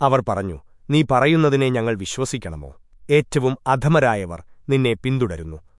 അവർ പറഞ്ഞു നീ പറയുന്നതിനെ ഞങ്ങൾ വിശ്വസിക്കണമോ? ഏറ്റവും അധമരായവർ നിന്നെ പിന്തുടരുന്നു.